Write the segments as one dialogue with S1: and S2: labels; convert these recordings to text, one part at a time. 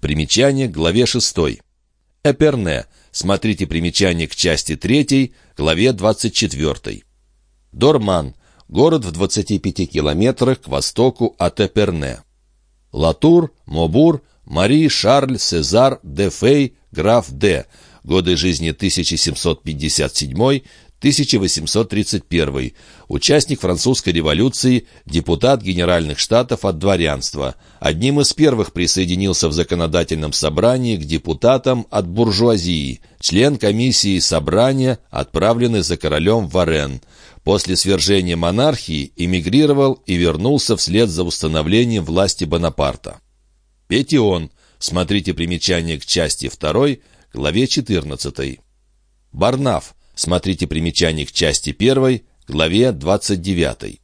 S1: Примечание к главе 6. Эперне. Смотрите примечание к части 3, главе 24. Дорман. Город в 25 километрах к востоку от Эперне. Латур, Мобур, Мари Шарль Сезар де Фей, граф Д. Годы жизни 1757 1831. Участник французской революции, депутат Генеральных Штатов от дворянства. Одним из первых присоединился в законодательном собрании к депутатам от буржуазии. Член комиссии собрания, отправленный за королем Варен. После свержения монархии эмигрировал и вернулся вслед за установлением власти Бонапарта. Петион. Смотрите примечание к части 2, главе 14. Барнаф. Смотрите примечание к части 1, главе 29.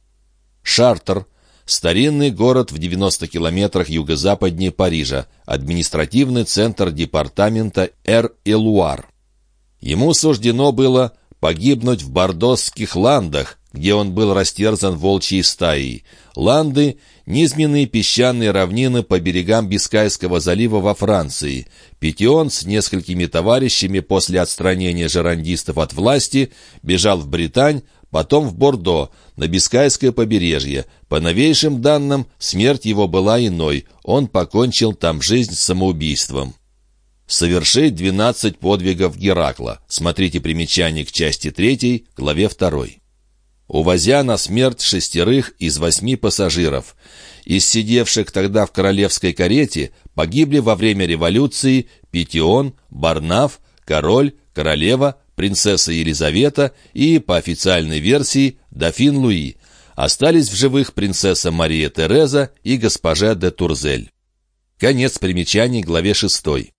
S1: Шартер – старинный город в 90 километрах юго-западнее Парижа, административный центр департамента Эр-Элуар. Ему суждено было погибнуть в бордосских ландах, где он был растерзан волчьей стаей. Ланды — низменные песчаные равнины по берегам Бискайского залива во Франции. Петион с несколькими товарищами после отстранения жерандистов от власти бежал в Британь, потом в Бордо, на Бискайское побережье. По новейшим данным, смерть его была иной, он покончил там жизнь самоубийством. Совершить 12 подвигов Геракла. Смотрите примечание к части 3, главе 2 увозя на смерть шестерых из восьми пассажиров. Из сидевших тогда в королевской карете погибли во время революции Петион, Барнаф, король, королева, принцесса Елизавета и, по официальной версии, дофин Луи. Остались в живых принцесса Мария Тереза и госпожа де Турзель. Конец примечаний главе 6.